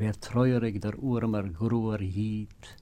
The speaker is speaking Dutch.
Wer treurig der Urmer gruer hiet,